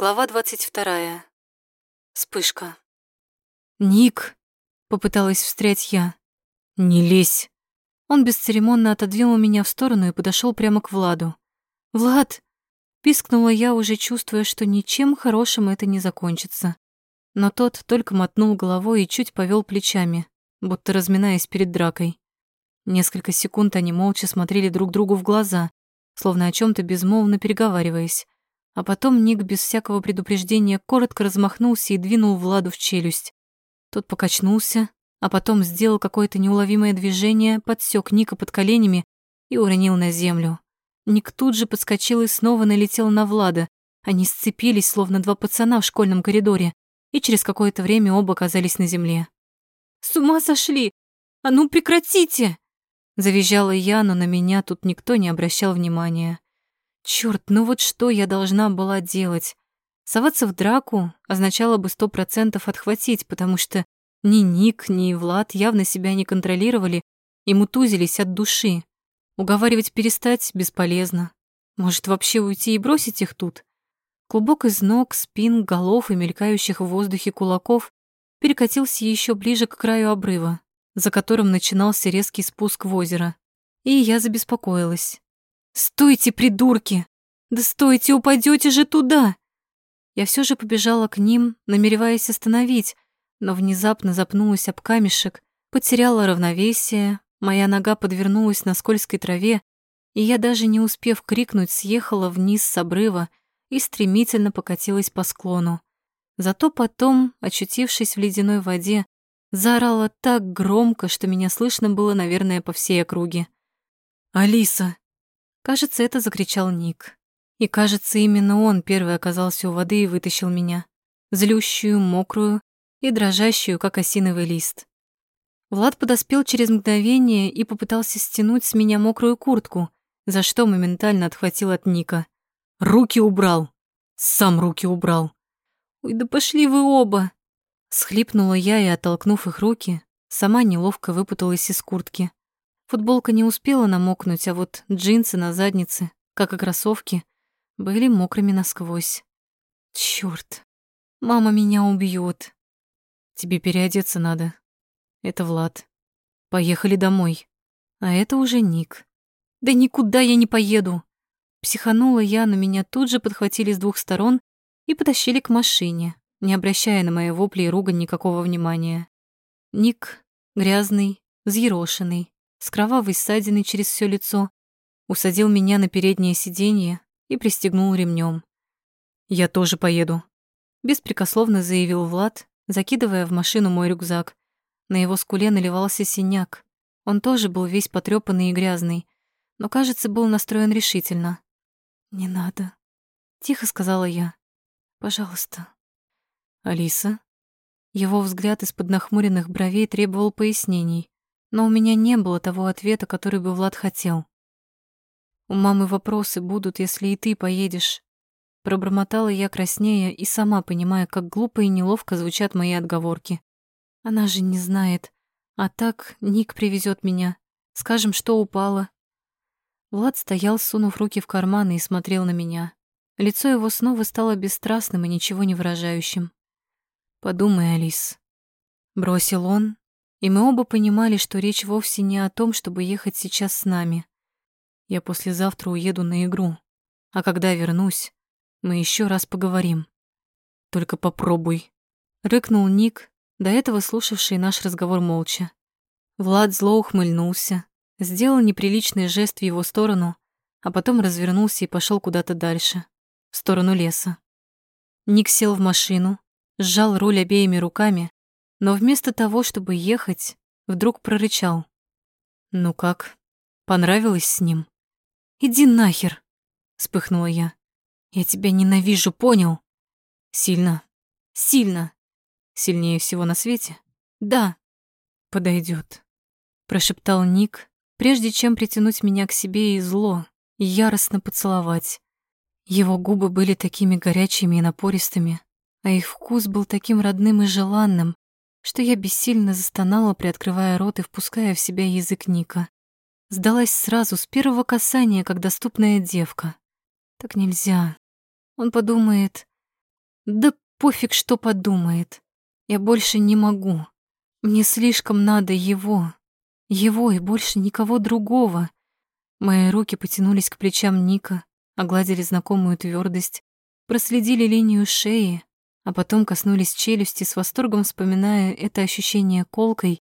Глава двадцать вторая. Вспышка. «Ник!» — попыталась встрять я. «Не лезь!» Он бесцеремонно отодвинул меня в сторону и подошел прямо к Владу. «Влад!» — пискнула я, уже чувствуя, что ничем хорошим это не закончится. Но тот только мотнул головой и чуть повел плечами, будто разминаясь перед дракой. Несколько секунд они молча смотрели друг другу в глаза, словно о чем то безмолвно переговариваясь. А потом Ник без всякого предупреждения коротко размахнулся и двинул Владу в челюсть. Тот покачнулся, а потом сделал какое-то неуловимое движение, подсек Ника под коленями и уронил на землю. Ник тут же подскочил и снова налетел на Влада. Они сцепились, словно два пацана в школьном коридоре, и через какое-то время оба оказались на земле. «С ума сошли! А ну прекратите!» Завизжала я, но на меня тут никто не обращал внимания. Чёрт, ну вот что я должна была делать? Соваться в драку означало бы сто процентов отхватить, потому что ни Ник, ни Влад явно себя не контролировали и мутузились от души. Уговаривать перестать бесполезно. Может, вообще уйти и бросить их тут? Клубок из ног, спин, голов и мелькающих в воздухе кулаков перекатился еще ближе к краю обрыва за которым начинался резкий спуск в озеро. И я забеспокоилась. «Стойте, придурки! Да стойте, упадете же туда!» Я все же побежала к ним, намереваясь остановить, но внезапно запнулась об камешек, потеряла равновесие, моя нога подвернулась на скользкой траве, и я, даже не успев крикнуть, съехала вниз с обрыва и стремительно покатилась по склону. Зато потом, очутившись в ледяной воде, Заорала так громко, что меня слышно было, наверное, по всей округе. «Алиса!» Кажется, это закричал Ник. И, кажется, именно он первый оказался у воды и вытащил меня. Злющую, мокрую и дрожащую, как осиновый лист. Влад подоспел через мгновение и попытался стянуть с меня мокрую куртку, за что моментально отхватил от Ника. «Руки убрал! Сам руки убрал!» «Ой, да пошли вы оба!» Схлипнула я и, оттолкнув их руки, сама неловко выпуталась из куртки. Футболка не успела намокнуть, а вот джинсы на заднице, как и кроссовки, были мокрыми насквозь. Чёрт, мама меня убьет. Тебе переодеться надо. Это Влад. Поехали домой. А это уже Ник. Да никуда я не поеду. Психанула я, но меня тут же подхватили с двух сторон и потащили к машине, не обращая на мои вопли и ругань никакого внимания. Ник, грязный, взъерошенный, с кровавой ссадиной через все лицо, усадил меня на переднее сиденье и пристегнул ремнем. «Я тоже поеду», — беспрекословно заявил Влад, закидывая в машину мой рюкзак. На его скуле наливался синяк. Он тоже был весь потрёпанный и грязный, но, кажется, был настроен решительно. «Не надо», — тихо сказала я. «Пожалуйста». «Алиса?» Его взгляд из-под нахмуренных бровей требовал пояснений, но у меня не было того ответа, который бы Влад хотел. «У мамы вопросы будут, если и ты поедешь». Пробормотала я краснея и сама понимая, как глупо и неловко звучат мои отговорки. Она же не знает. А так Ник привезет меня. Скажем, что упало. Влад стоял, сунув руки в карманы и смотрел на меня. Лицо его снова стало бесстрастным и ничего не выражающим. Подумай, Алис. Бросил он, и мы оба понимали, что речь вовсе не о том, чтобы ехать сейчас с нами. Я послезавтра уеду на игру, а когда вернусь, мы еще раз поговорим. Только попробуй. Рыкнул Ник, до этого слушавший наш разговор молча. Влад зло ухмыльнулся, сделал неприличный жест в его сторону, а потом развернулся и пошел куда-то дальше, в сторону леса. Ник сел в машину, сжал руль обеими руками, но вместо того, чтобы ехать, вдруг прорычал. «Ну как, понравилось с ним?» «Иди нахер!» — вспыхнула я. «Я тебя ненавижу, понял?» «Сильно, сильно. Сильнее всего на свете?» «Да». «Подойдёт», — прошептал Ник, прежде чем притянуть меня к себе и зло, яростно поцеловать. Его губы были такими горячими и напористыми, а их вкус был таким родным и желанным, что я бессильно застонала, приоткрывая рот и впуская в себя язык Ника. Сдалась сразу с первого касания, как доступная девка. Так нельзя. Он подумает, Да пофиг, что подумает. Я больше не могу. Мне слишком надо его. Его и больше никого другого. Мои руки потянулись к плечам Ника, огладили знакомую твердость, проследили линию шеи, а потом коснулись челюсти с восторгом, вспоминая это ощущение колкой,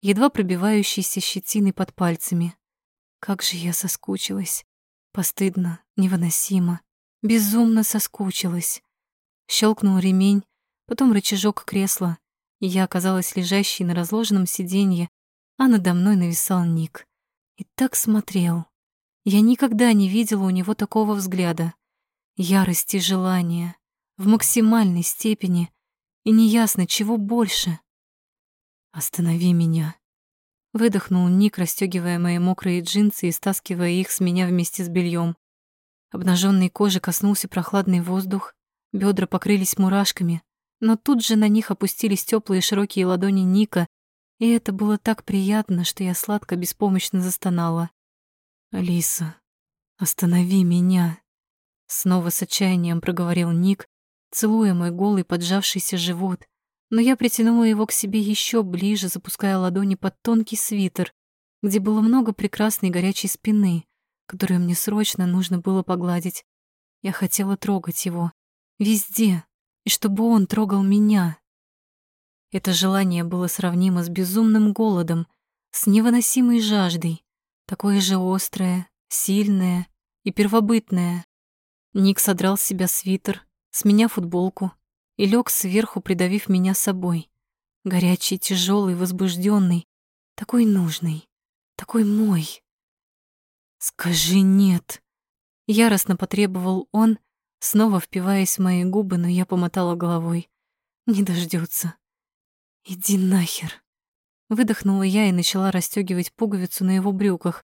едва пробивающейся щетиной под пальцами. Как же я соскучилась. Постыдно, невыносимо, безумно соскучилась. Щелкнул ремень, потом рычажок кресла, и я оказалась лежащей на разложенном сиденье, а надо мной нависал Ник. И так смотрел. Я никогда не видела у него такого взгляда. Ярости желания в максимальной степени, и неясно, чего больше. «Останови меня», — выдохнул Ник, расстёгивая мои мокрые джинсы и стаскивая их с меня вместе с бельем. Обнаженной кожи коснулся прохладный воздух, бедра покрылись мурашками, но тут же на них опустились теплые широкие ладони Ника, и это было так приятно, что я сладко беспомощно застонала. «Алиса, останови меня!» Снова с отчаянием проговорил Ник, целуя мой голый поджавшийся живот, но я притянула его к себе еще ближе, запуская ладони под тонкий свитер, где было много прекрасной горячей спины, которую мне срочно нужно было погладить. Я хотела трогать его. Везде. И чтобы он трогал меня. Это желание было сравнимо с безумным голодом, с невыносимой жаждой, такое же острое, сильное и первобытное. Ник содрал с себя свитер, с меня футболку и лег сверху, придавив меня собой. Горячий, тяжелый, возбужденный, такой нужный, такой мой. «Скажи нет!» Яростно потребовал он, снова впиваясь в мои губы, но я помотала головой. Не дождется. «Иди нахер!» Выдохнула я и начала расстегивать пуговицу на его брюках.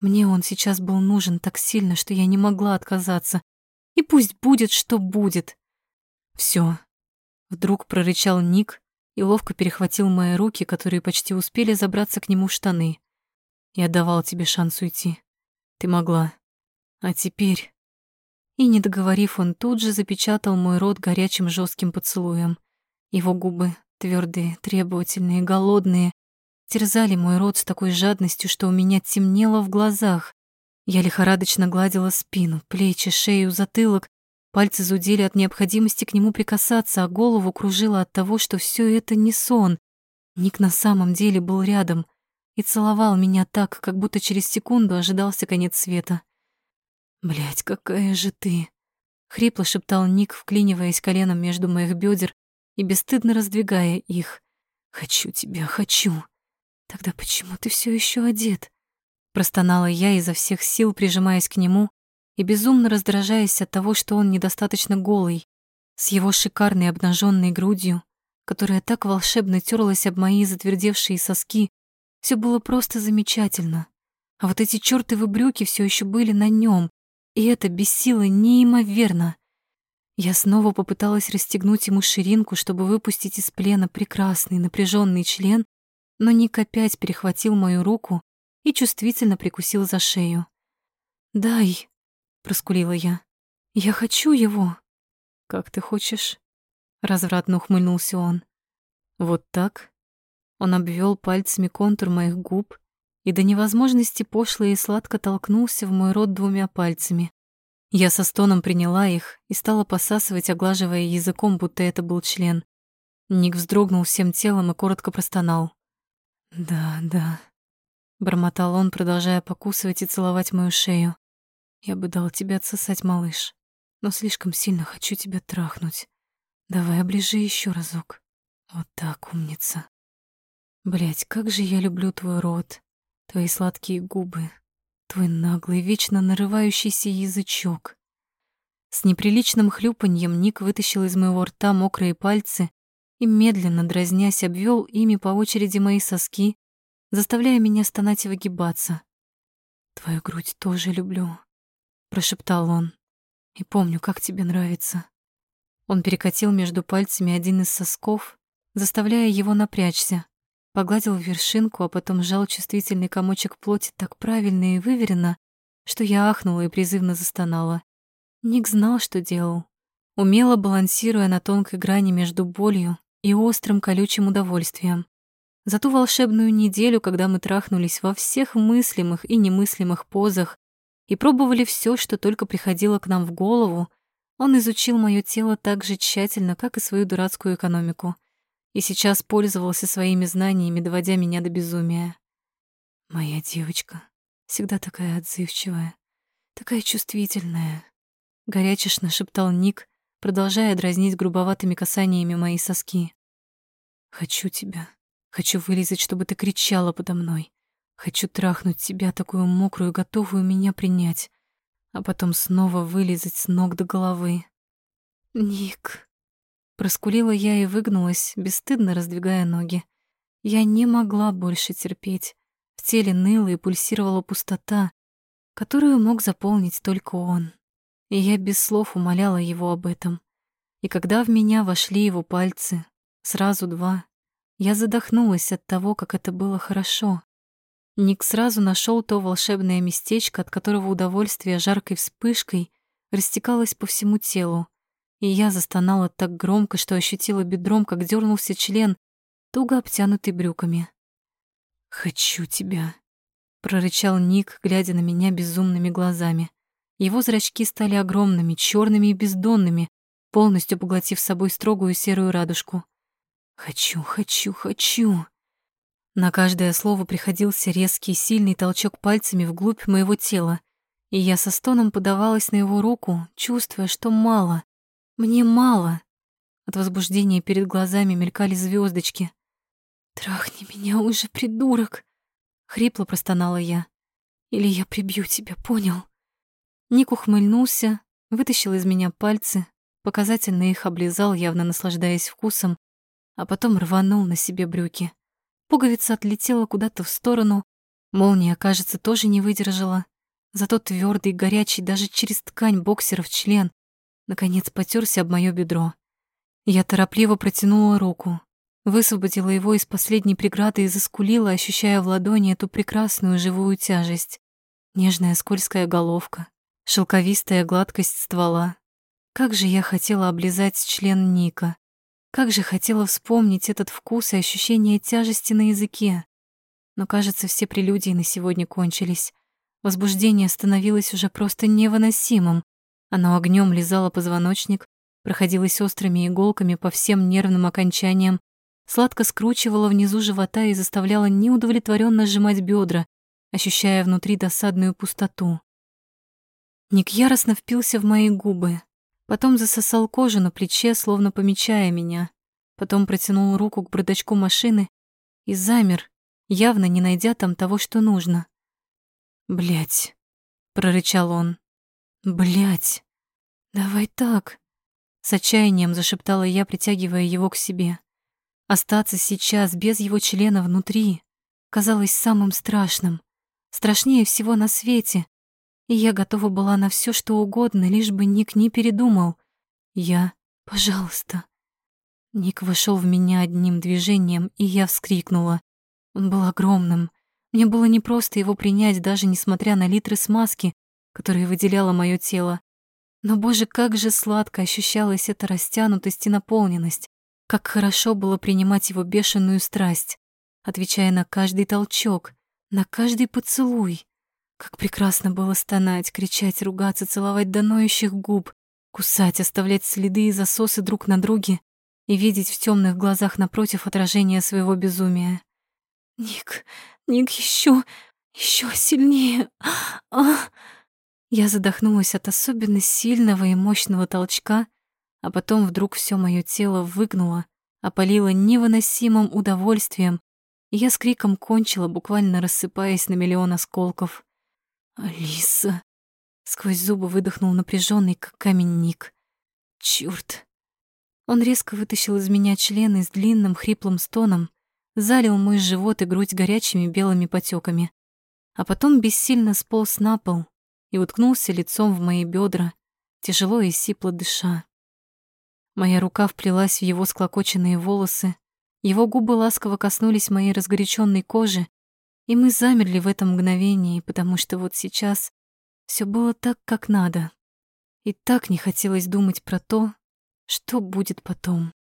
Мне он сейчас был нужен так сильно, что я не могла отказаться. И пусть будет, что будет. Все. Вдруг прорычал Ник и ловко перехватил мои руки, которые почти успели забраться к нему в штаны. Я давал тебе шанс уйти. Ты могла. А теперь... И, не договорив, он тут же запечатал мой рот горячим жестким поцелуем. Его губы, твердые, требовательные, голодные, терзали мой рот с такой жадностью, что у меня темнело в глазах. Я лихорадочно гладила спину, плечи, шею, затылок. Пальцы зудели от необходимости к нему прикасаться, а голову кружило от того, что все это не сон. Ник на самом деле был рядом и целовал меня так, как будто через секунду ожидался конец света. Блять, какая же ты!» — хрипло шептал Ник, вклиниваясь коленом между моих бедер и бесстыдно раздвигая их. «Хочу тебя, хочу!» «Тогда почему ты все еще одет?» Простонала я изо всех сил, прижимаясь к нему и безумно раздражаясь от того, что он недостаточно голый, с его шикарной обнаженной грудью, которая так волшебно терлась об мои затвердевшие соски. Все было просто замечательно. А вот эти чёртовы брюки все еще были на нем, и это бесило неимоверно. Я снова попыталась расстегнуть ему ширинку, чтобы выпустить из плена прекрасный напряженный член, но Ник опять перехватил мою руку и чувствительно прикусил за шею. «Дай», — проскулила я. «Я хочу его». «Как ты хочешь?» — развратно ухмыльнулся он. «Вот так?» Он обвел пальцами контур моих губ и до невозможности пошло и сладко толкнулся в мой рот двумя пальцами. Я со стоном приняла их и стала посасывать, оглаживая языком, будто это был член. Ник вздрогнул всем телом и коротко простонал. «Да, да», Бормотал он, продолжая покусывать и целовать мою шею. «Я бы дал тебе отсосать, малыш, но слишком сильно хочу тебя трахнуть. Давай оближи еще разок. Вот так, умница. Блять, как же я люблю твой рот, твои сладкие губы, твой наглый, вечно нарывающийся язычок». С неприличным хлюпаньем Ник вытащил из моего рта мокрые пальцы и, медленно дразнясь, обвел ими по очереди мои соски, заставляя меня стонать и выгибаться. «Твою грудь тоже люблю», — прошептал он. «И помню, как тебе нравится». Он перекатил между пальцами один из сосков, заставляя его напрячься, погладил вершинку, а потом сжал чувствительный комочек плоти так правильно и выверенно, что я ахнула и призывно застонала. Ник знал, что делал. умело балансируя на тонкой грани между болью и острым колючим удовольствием. За ту волшебную неделю, когда мы трахнулись во всех мыслимых и немыслимых позах и пробовали все, что только приходило к нам в голову, он изучил мое тело так же тщательно, как и свою дурацкую экономику, и сейчас пользовался своими знаниями, доводя меня до безумия. Моя девочка, всегда такая отзывчивая, такая чувствительная, горячечно шептал Ник, продолжая дразнить грубоватыми касаниями мои соски. Хочу тебя. Хочу вылезать, чтобы ты кричала подо мной. Хочу трахнуть тебя, такую мокрую, готовую меня принять, а потом снова вылезать с ног до головы. Ник. Проскулила я и выгнулась, бесстыдно раздвигая ноги. Я не могла больше терпеть. В теле ныла и пульсировала пустота, которую мог заполнить только он. И я без слов умоляла его об этом. И когда в меня вошли его пальцы, сразу два, я задохнулась от того, как это было хорошо. Ник сразу нашел то волшебное местечко, от которого удовольствие жаркой вспышкой растекалось по всему телу. И я застонала так громко, что ощутила бедром, как дернулся член, туго обтянутый брюками. «Хочу тебя», — прорычал Ник, глядя на меня безумными глазами. Его зрачки стали огромными, черными и бездонными, полностью поглотив собой строгую серую радужку. Хочу, хочу, хочу. На каждое слово приходился резкий, сильный толчок пальцами вглубь моего тела, и я со стоном подавалась на его руку, чувствуя, что мало. Мне мало. От возбуждения перед глазами мелькали звездочки. «Трахни меня уже, придурок!» — хрипло простонала я. «Или я прибью тебя, понял?» Ник ухмыльнулся, вытащил из меня пальцы, показательно их облизал, явно наслаждаясь вкусом, а потом рванул на себе брюки. Пуговица отлетела куда-то в сторону, молния, кажется, тоже не выдержала. Зато твердый, горячий даже через ткань боксеров член наконец потерся об моё бедро. Я торопливо протянула руку, высвободила его из последней преграды и заскулила, ощущая в ладони эту прекрасную живую тяжесть. Нежная скользкая головка, шелковистая гладкость ствола. Как же я хотела облизать член Ника. Как же хотела вспомнить этот вкус и ощущение тяжести на языке. Но, кажется, все прелюдии на сегодня кончились. Возбуждение становилось уже просто невыносимым. Оно огнем лизало позвоночник, проходилось острыми иголками по всем нервным окончаниям, сладко скручивало внизу живота и заставляло неудовлетворенно сжимать бедра, ощущая внутри досадную пустоту. Ник яростно впился в мои губы, Потом засосал кожу на плече, словно помечая меня. Потом протянул руку к бардачку машины и замер, явно не найдя там того, что нужно. Блять, прорычал он. Блять, давай так!» С отчаянием зашептала я, притягивая его к себе. Остаться сейчас без его члена внутри казалось самым страшным, страшнее всего на свете, и я готова была на все, что угодно, лишь бы Ник не передумал. Я... Пожалуйста. Ник вошел в меня одним движением, и я вскрикнула. Он был огромным. Мне было непросто его принять, даже несмотря на литры смазки, которые выделяло мое тело. Но, боже, как же сладко ощущалась эта растянутость и наполненность. Как хорошо было принимать его бешеную страсть, отвечая на каждый толчок, на каждый поцелуй. Как прекрасно было стонать, кричать, ругаться, целовать до ноющих губ, кусать, оставлять следы и засосы друг на друге и видеть в темных глазах напротив отражение своего безумия. «Ник, Ник, еще, еще сильнее!» а! Я задохнулась от особенно сильного и мощного толчка, а потом вдруг все мое тело выгнуло, опалило невыносимым удовольствием, и я с криком кончила, буквально рассыпаясь на миллион осколков. «Алиса!» Сквозь зубы выдохнул напряженный, как камень Ник. «Чёрт!» Он резко вытащил из меня член и с длинным хриплым стоном залил мой живот и грудь горячими белыми потеками, а потом бессильно сполз на пол и уткнулся лицом в мои бедра, тяжело и сипло дыша. Моя рука вплелась в его склокоченные волосы, его губы ласково коснулись моей разгоряченной кожи, и мы замерли в этом мгновении, потому что вот сейчас все было так, как надо. И так не хотелось думать про то, Что будет потом?